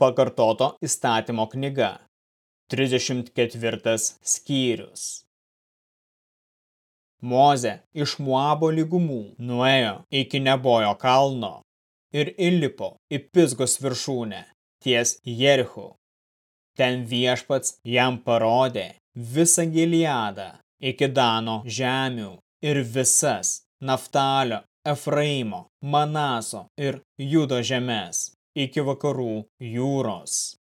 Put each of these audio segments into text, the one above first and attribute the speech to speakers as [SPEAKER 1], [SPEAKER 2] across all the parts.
[SPEAKER 1] Pakartoto įstatymo knyga. 34 skyrius. Moze iš Muabo lygumų nuėjo iki Nebojo kalno ir įlipo į Pisgos viršūnę ties Jerichu. Ten viešpats jam parodė visą Giliadą iki Dano žemių ir visas Naftalio, Efraimo, Manaso ir Judo žemės iki vakarų jūros.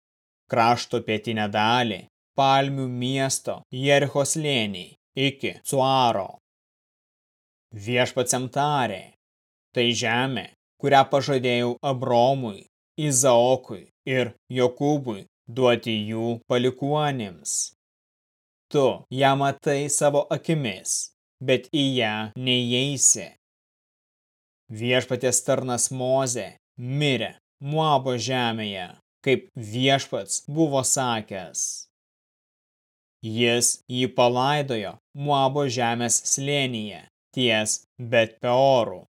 [SPEAKER 1] Krašto pietinę dalį, palmių miesto, Jericho slėnį, iki Cuaro. Viešpatsiam tarė, tai žemė, kurią pažadėjau Abromui, Izaokui ir Jokūbui duoti jų palikuonims. Tu ją matai savo akimis, bet į ją neįeisi. Viešpatės tarnas Moze mirė Moabo žemėje, kaip viešpats buvo sakęs. Jis jį palaidojo Moabo žemės slėnyje ties Bet Peorų.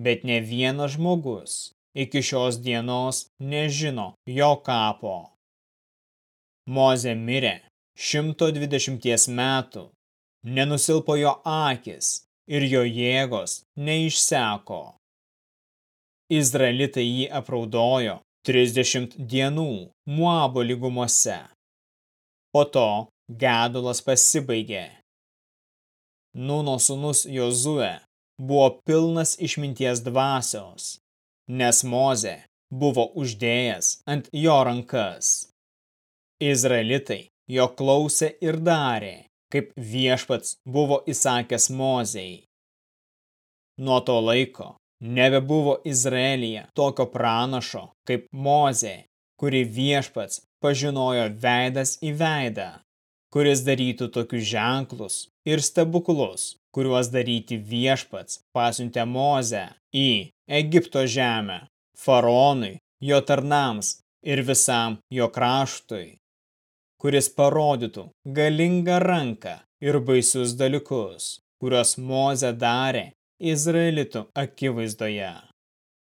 [SPEAKER 1] Bet ne vienas žmogus iki šios dienos nežino jo kapo. Moze mirė 120 metų, nenusilpo jo akis ir jo jėgos neišseko. Izraelitai jį apraudojo 30 dienų Muabo lygumose. Po to gedulas pasibaigė. Nuno sūnus Jozue buvo pilnas išminties dvasios, nes Moze buvo uždėjęs ant jo rankas. Izraelitai jo klausė ir darė, kaip viešpats buvo įsakęs Mozei. Nuo to laiko Nebebuvo Izraelyje tokio pranašo kaip Mozė, kuri viešpats pažinojo veidas į veidą, kuris darytų tokius ženklus ir stebuklus, kuriuos daryti viešpats pasiuntė Mozę į Egipto žemę, faraonui, jo tarnams ir visam jo kraštui, kuris parodytų galingą ranką ir baisius dalykus, kuriuos Mozė darė Izraelitų akivaizdoje.